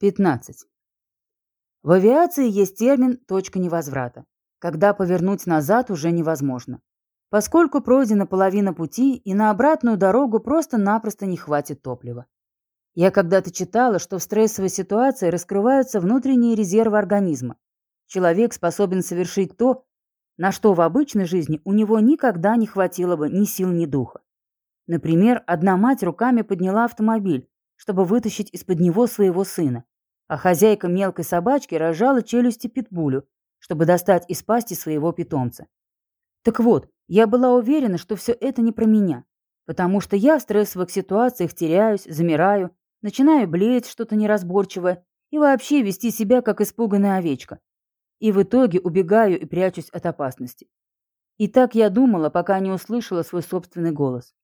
15. В авиации есть термин «точка невозврата», когда повернуть назад уже невозможно, поскольку пройдена половина пути и на обратную дорогу просто-напросто не хватит топлива. Я когда-то читала, что в стрессовой ситуации раскрываются внутренние резервы организма. Человек способен совершить то, на что в обычной жизни у него никогда не хватило бы ни сил, ни духа. Например, одна мать руками подняла автомобиль, чтобы вытащить из-под него своего сына. А хозяйка мелкой собачки разжала челюсти питбулю, чтобы достать из пасти своего питомца. Так вот, я была уверена, что все это не про меня, потому что я в стрессовых ситуациях теряюсь, замираю, начинаю блеять что-то неразборчивое и вообще вести себя как испуганная овечка. И в итоге убегаю и прячусь от опасности. И так я думала, пока не услышала свой собственный голос.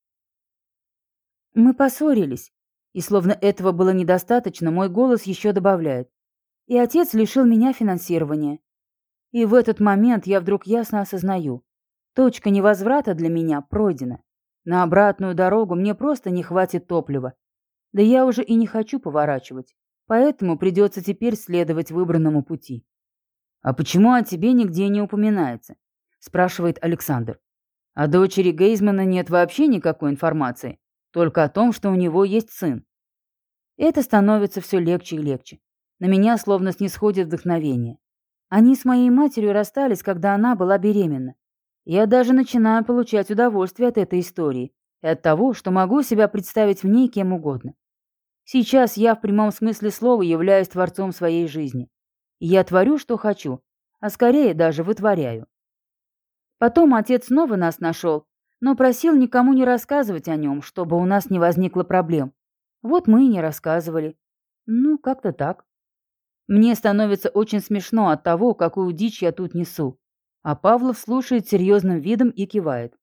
Мы поссорились, и словно этого было недостаточно, мой голос еще добавляет. И отец лишил меня финансирования. И в этот момент я вдруг ясно осознаю. Точка невозврата для меня пройдена. На обратную дорогу мне просто не хватит топлива. Да я уже и не хочу поворачивать. Поэтому придется теперь следовать выбранному пути. «А почему о тебе нигде не упоминается?» – спрашивает Александр. «О дочери Гейзмана нет вообще никакой информации только о том, что у него есть сын. Это становится все легче и легче. На меня словно снисходит вдохновение. Они с моей матерью расстались, когда она была беременна. Я даже начинаю получать удовольствие от этой истории и от того, что могу себя представить в ней кем угодно. Сейчас я в прямом смысле слова являюсь творцом своей жизни. Я творю, что хочу, а скорее даже вытворяю. Потом отец снова нас нашел но просил никому не рассказывать о нем, чтобы у нас не возникло проблем. Вот мы и не рассказывали. Ну, как-то так. Мне становится очень смешно от того, какую дичь я тут несу. А Павлов слушает серьезным видом и кивает.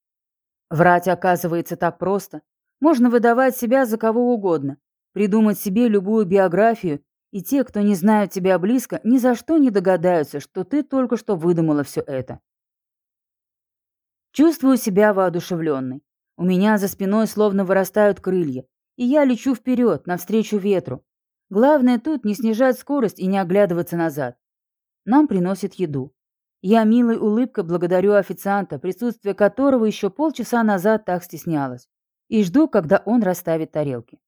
Врать оказывается так просто. Можно выдавать себя за кого угодно, придумать себе любую биографию, и те, кто не знают тебя близко, ни за что не догадаются, что ты только что выдумала все это. Чувствую себя воодушевленной. У меня за спиной словно вырастают крылья, и я лечу вперед, навстречу ветру. Главное тут не снижать скорость и не оглядываться назад. Нам приносят еду. Я милой улыбкой благодарю официанта, присутствие которого еще полчаса назад так стеснялась, и жду, когда он расставит тарелки.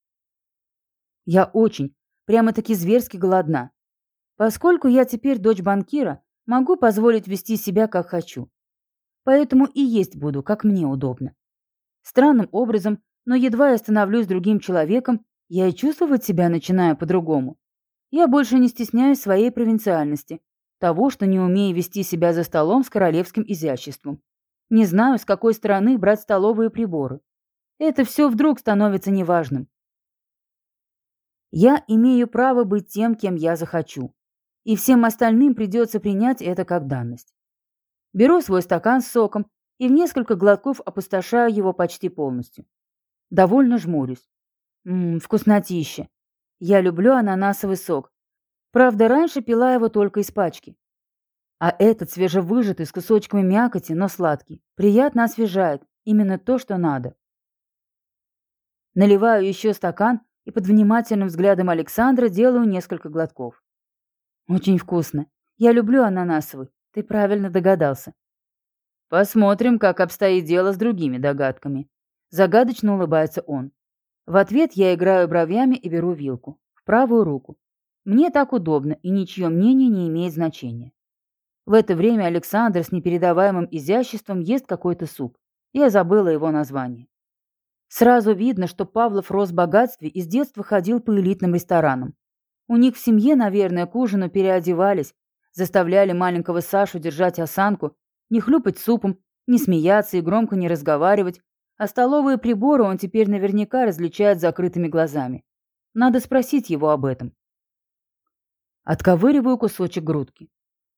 Я очень, прямо-таки зверски голодна. Поскольку я теперь дочь банкира, могу позволить вести себя как хочу. Поэтому и есть буду, как мне удобно. Странным образом, но едва я становлюсь другим человеком, я и чувствовать себя начинаю по-другому. Я больше не стесняюсь своей провинциальности, того, что не умею вести себя за столом с королевским изяществом. Не знаю, с какой стороны брать столовые приборы. Это все вдруг становится неважным. Я имею право быть тем, кем я захочу. И всем остальным придется принять это как данность. Беру свой стакан с соком и в несколько глотков опустошаю его почти полностью. Довольно жмурюсь. Ммм, вкуснотища. Я люблю ананасовый сок. Правда, раньше пила его только из пачки. А этот свежевыжатый с кусочками мякоти, но сладкий, приятно освежает. Именно то, что надо. Наливаю еще стакан и под внимательным взглядом Александра делаю несколько глотков. Очень вкусно. Я люблю ананасовый. Ты правильно догадался. Посмотрим, как обстоит дело с другими догадками. Загадочно улыбается он. В ответ я играю бровями и беру вилку. В правую руку. Мне так удобно, и ничье мнение не имеет значения. В это время Александр с непередаваемым изяществом ест какой-то суп. Я забыла его название. Сразу видно, что Павлов рос в богатстве и с детства ходил по элитным ресторанам. У них в семье, наверное, к ужину переодевались, заставляли маленького Сашу держать осанку, не хлюпать супом, не смеяться и громко не разговаривать, а столовые приборы он теперь наверняка различает закрытыми глазами. Надо спросить его об этом. Отковыриваю кусочек грудки.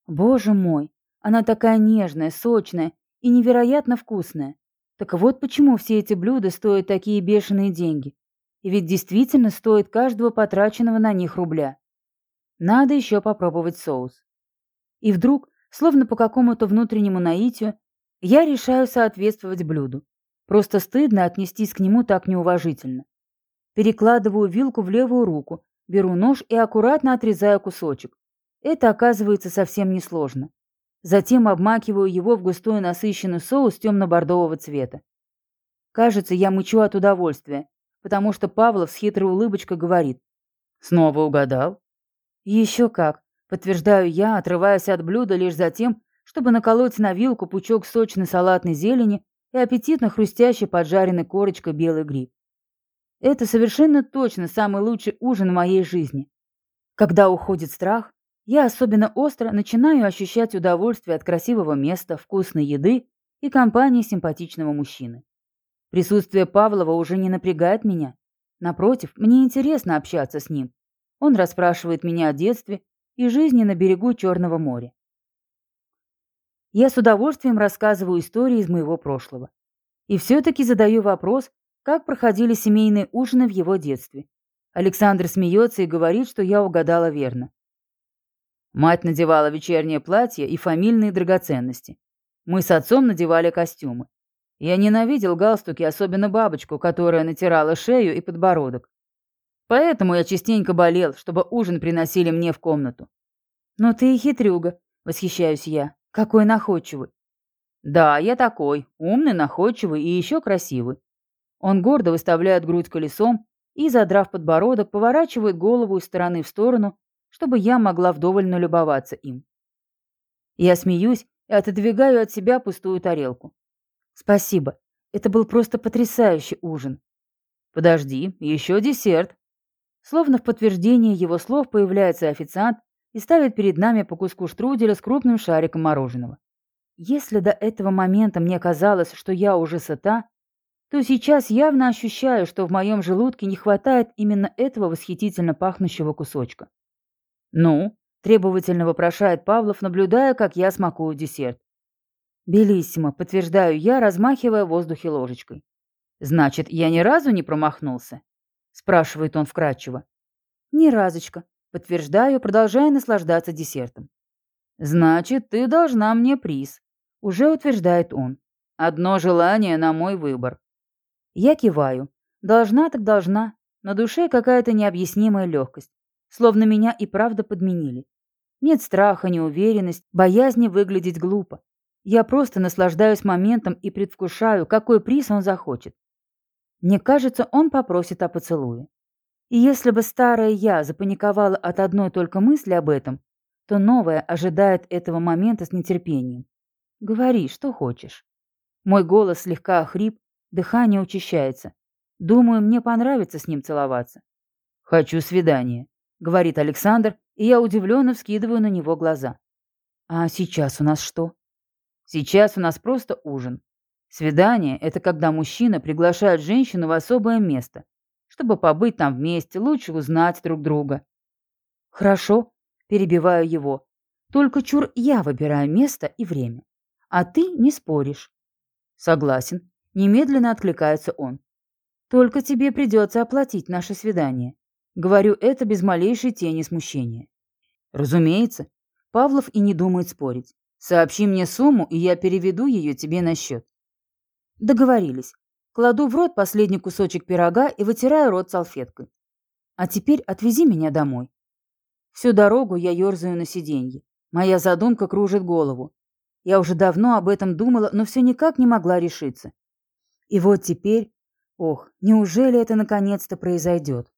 Боже мой, она такая нежная, сочная и невероятно вкусная. Так вот почему все эти блюда стоят такие бешеные деньги. И ведь действительно стоит каждого потраченного на них рубля. Надо еще попробовать соус. И вдруг, словно по какому-то внутреннему наитию, я решаю соответствовать блюду. Просто стыдно отнестись к нему так неуважительно. Перекладываю вилку в левую руку, Беру нож и аккуратно отрезаю кусочек. Это оказывается совсем несложно. Затем обмакиваю его в густой насыщенный соус темно-бордового цвета. Кажется, я мычу от удовольствия, потому что Павлов с хитрой улыбочкой говорит. «Снова угадал?» «Еще как», — подтверждаю я, отрываясь от блюда лишь за тем, чтобы наколоть на вилку пучок сочной салатной зелени и аппетитно хрустящий поджаренной корочкой белый гриб. Это совершенно точно самый лучший ужин в моей жизни. Когда уходит страх, я особенно остро начинаю ощущать удовольствие от красивого места, вкусной еды и компании симпатичного мужчины. Присутствие Павлова уже не напрягает меня. Напротив, мне интересно общаться с ним. Он расспрашивает меня о детстве и жизни на берегу Черного моря. Я с удовольствием рассказываю истории из моего прошлого. И все-таки задаю вопрос, как проходили семейные ужины в его детстве. Александр смеется и говорит, что я угадала верно. Мать надевала вечернее платье и фамильные драгоценности. Мы с отцом надевали костюмы. Я ненавидел галстуки, особенно бабочку, которая натирала шею и подбородок. Поэтому я частенько болел, чтобы ужин приносили мне в комнату. «Но ты и хитрюга», — восхищаюсь я. «Какой находчивый». «Да, я такой. Умный, находчивый и еще красивый». Он гордо выставляет грудь колесом и, задрав подбородок, поворачивает голову из стороны в сторону, чтобы я могла вдоволь налюбоваться им. Я смеюсь и отодвигаю от себя пустую тарелку. Спасибо. Это был просто потрясающий ужин. Подожди, еще десерт. Словно в подтверждение его слов появляется официант и ставит перед нами по куску штруделя с крупным шариком мороженого. Если до этого момента мне казалось, что я уже сыта, то сейчас явно ощущаю, что в моем желудке не хватает именно этого восхитительно пахнущего кусочка. «Ну?» – требовательно вопрошает Павлов, наблюдая, как я смакую десерт. «Белиссимо», – подтверждаю я, размахивая в воздухе ложечкой. «Значит, я ни разу не промахнулся?» – спрашивает он вкратчиво. «Ни разочка», – подтверждаю, продолжая наслаждаться десертом. «Значит, ты должна мне приз», – уже утверждает он. «Одно желание на мой выбор». Я киваю. Должна так должна. На душе какая-то необъяснимая легкость словно меня и правда подменили. Нет страха, неуверенность, боязни выглядеть глупо. Я просто наслаждаюсь моментом и предвкушаю, какой приз он захочет. Мне кажется, он попросит о поцелуе. И если бы старая я запаниковала от одной только мысли об этом, то новая ожидает этого момента с нетерпением. Говори, что хочешь. Мой голос слегка охрип, дыхание учащается. Думаю, мне понравится с ним целоваться. Хочу свидание. — говорит Александр, и я удивленно вскидываю на него глаза. «А сейчас у нас что?» «Сейчас у нас просто ужин. Свидание — это когда мужчина приглашает женщину в особое место, чтобы побыть там вместе, лучше узнать друг друга». «Хорошо», — перебиваю его. «Только чур я выбираю место и время, а ты не споришь». «Согласен», — немедленно откликается он. «Только тебе придется оплатить наше свидание». Говорю это без малейшей тени смущения. Разумеется, Павлов и не думает спорить. Сообщи мне сумму, и я переведу ее тебе на счет. Договорились. Кладу в рот последний кусочек пирога и вытираю рот салфеткой. А теперь отвези меня домой. Всю дорогу я ерзаю на сиденье. Моя задумка кружит голову. Я уже давно об этом думала, но все никак не могла решиться. И вот теперь... Ох, неужели это наконец-то произойдет?